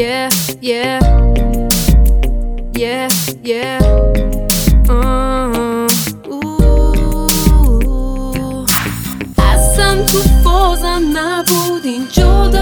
yeah, yeah, yeah, yeah. Uh, ooh. اصلا تو فازم نبودین جدایی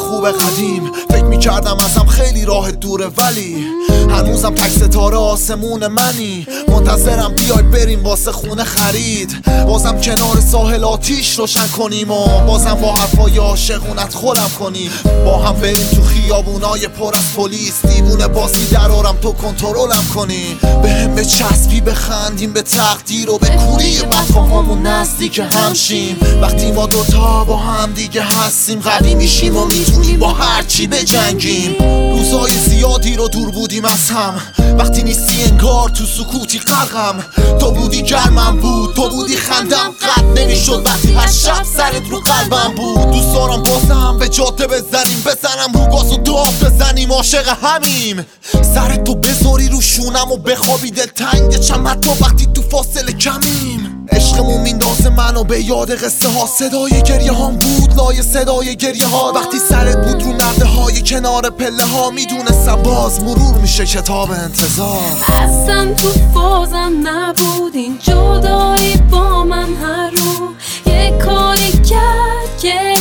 خوب قدیم. فکر می‌کردم ازم خیلی راه دوره ولی هنوزم تک ستاره آسمون منی. منتظرم بیای بریم واسه خونه خرید. بازم کنار ساحل آتیش روشن کنیم و بازم با حرفای عاشقونت خورم کنیم. با هم بریم تو خیابونای پر از پلیس. دیوونه باسی درارم تو کنترلم کنی. به هم به چسبی بخندیم به تقدیر و به کوری وفاهامون نزدیک همشیم. وقتی ما دوتا با هم دیگه هستیم قوی میشیم و می‌تونیم با هرچی بجنگیم. روزای زیادی رو دور بودیم از هم. وقتی نیستی انگار تو سکوتی غرقم. تو بودی گرمم بود تو بودی خندم. قد نمی‌شد وقتی هر شب سرت رو قلبم بود. دوست دارم بازم به جاده بزنیم. بزنم رو گاز و داغ بزنیم. عاشق همیم. سر تو بذاری رو شونم و بخوابی دل تنگ چمت تو وقتی تو فاصله کمیم. عشقمون میندازه منو به یاد قصه ها. صدای گریه هام بود لای صدای گریه ها. وقتی سرت بود رو نرده های کنار پله ها می‌دونستم باز مرور میشه کتاب انتظار. اصلا تو فازم نبودین جدایی با من هر رو یه کاری کرد که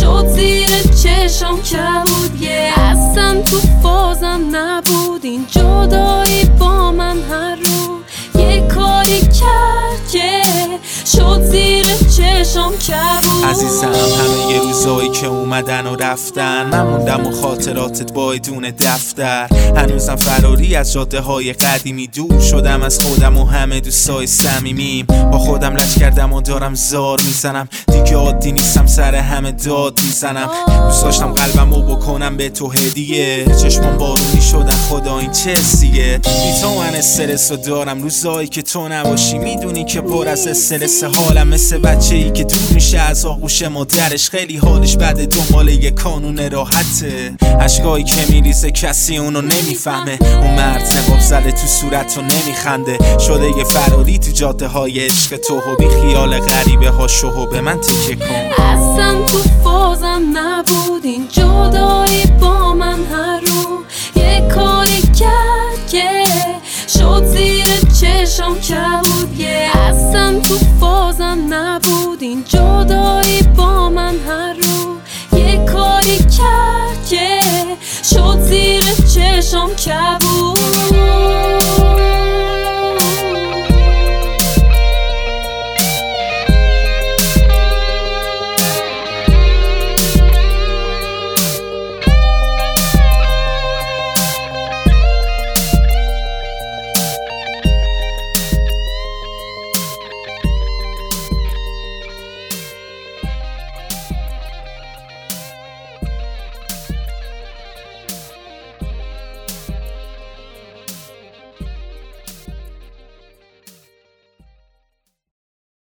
شد زیر چشم کبود. یه اصلا تو فازم نبودین جدایی شد زیر چشم کبود عزیزم همه یه روزایی که اومدن و رفتن. من موندم و خاطراتت بایدون دفتر. هنوزم فراری از جاده های قدیمی. دور شدم از خودم و همه دوستای صمیمیم. با خودم لج کردم و دارم زار می‌زنم. دیگه عادی نیستم سر همه داد می‌زنم. دوست داشتم قلبم رو بکنم به تو هدیه. چشمام بارونی شدن خدا این چه سیه بی تو من استرس رو دارم. روزایی که تو نباشی می‌دونی که پر از استرس حالم. مثل بچه ای که دور میشه از آغوش مادرش خیلی حالش بده دنبال یه کانون راحته اشکایی که میریزه کسی اونو نمی‌فهمه. اون مرد نقاب زده تو صورت و نمیخنده. شده یه فراری تو جاده های عشق تو. و بی خیال غریبه ها شو به من تیکه کن. اصلا تو فازم نبودین جدایی با من هر رو یه کاری کرد که شد زیر چشم کبود. یه اصلا تو فازم نبودین جدایی